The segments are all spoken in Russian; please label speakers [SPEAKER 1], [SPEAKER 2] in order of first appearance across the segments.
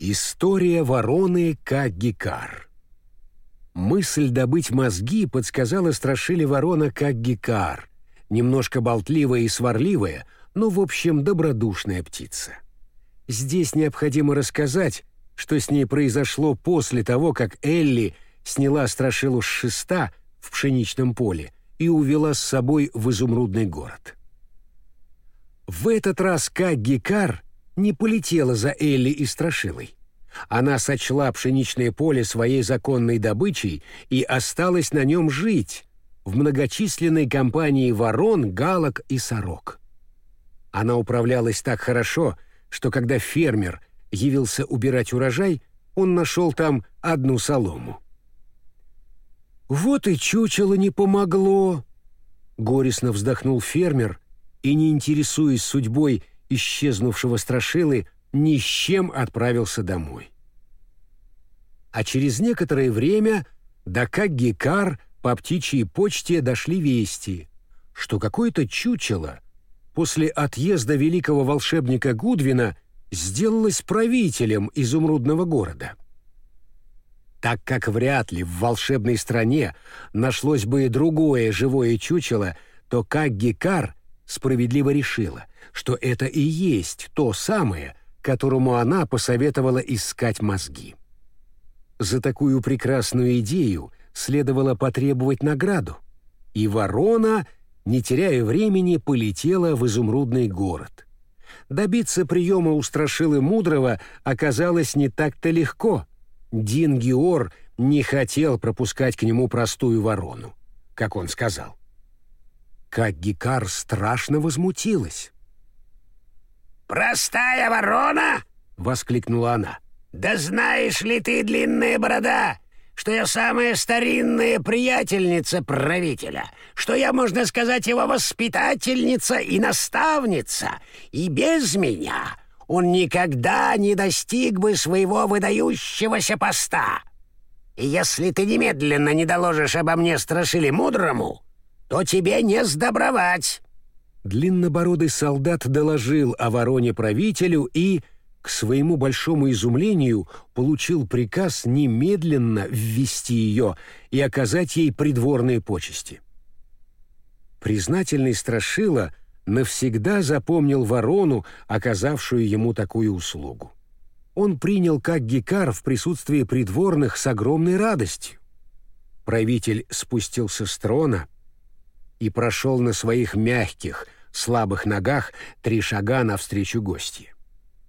[SPEAKER 1] История вороны Каггикар Мысль добыть мозги подсказала страшили ворона Каггикар, немножко болтливая и сварливая, но, в общем, добродушная птица. Здесь необходимо рассказать, что с ней произошло после того, как Элли сняла страшилу с шеста в пшеничном поле и увела с собой в изумрудный город. В этот раз Каггикар не полетела за Элли и Страшилой. Она сочла пшеничное поле своей законной добычей и осталась на нем жить в многочисленной компании ворон, галок и сорок. Она управлялась так хорошо, что когда фермер явился убирать урожай, он нашел там одну солому. «Вот и чучело не помогло!» — горестно вздохнул фермер и, не интересуясь судьбой исчезнувшего страшилы, ни с чем отправился домой. А через некоторое время до Каггикар по птичьей почте дошли вести, что какое-то чучело после отъезда великого волшебника Гудвина сделалось правителем изумрудного города. Так как вряд ли в волшебной стране нашлось бы и другое живое чучело, то Каггикар справедливо решила, что это и есть то самое, которому она посоветовала искать мозги. За такую прекрасную идею следовало потребовать награду, и ворона, не теряя времени, полетела в изумрудный город. Добиться приема у Страшилы Мудрого оказалось не так-то легко. Дин Геор не хотел пропускать к нему простую ворону, как он сказал. Как Гикар страшно возмутилась.
[SPEAKER 2] «Простая ворона?» — воскликнула она. «Да знаешь ли ты, длинная борода, что я самая старинная приятельница правителя, что я, можно сказать, его воспитательница и наставница, и без меня он никогда не достиг бы своего выдающегося поста. И если ты немедленно не доложишь обо мне страшили мудрому, то тебе не сдобровать».
[SPEAKER 1] Длиннобородый солдат доложил о вороне правителю и, к своему большому изумлению, получил приказ немедленно ввести ее и оказать ей придворные почести. Признательный Страшила навсегда запомнил ворону, оказавшую ему такую услугу. Он принял как гекар в присутствии придворных с огромной радостью. Правитель спустился с трона — и прошел на своих мягких, слабых ногах три шага навстречу гостье.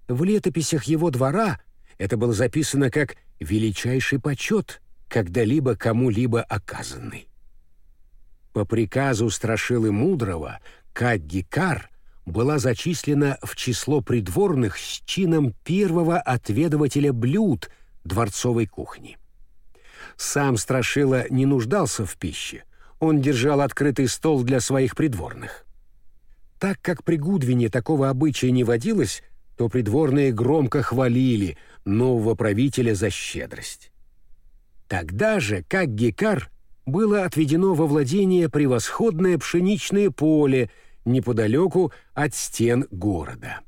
[SPEAKER 1] В летописях его двора это было записано как «величайший почет, когда-либо кому-либо оказанный». По приказу Страшилы Мудрого Каггикар была зачислена в число придворных с чином первого отведывателя блюд дворцовой кухни. Сам Страшила не нуждался в пище, он держал открытый стол для своих придворных. Так как при Гудвине такого обычая не водилось, то придворные громко хвалили нового правителя за щедрость. Тогда же, как Гекар, было отведено во владение превосходное пшеничное поле неподалеку от стен города.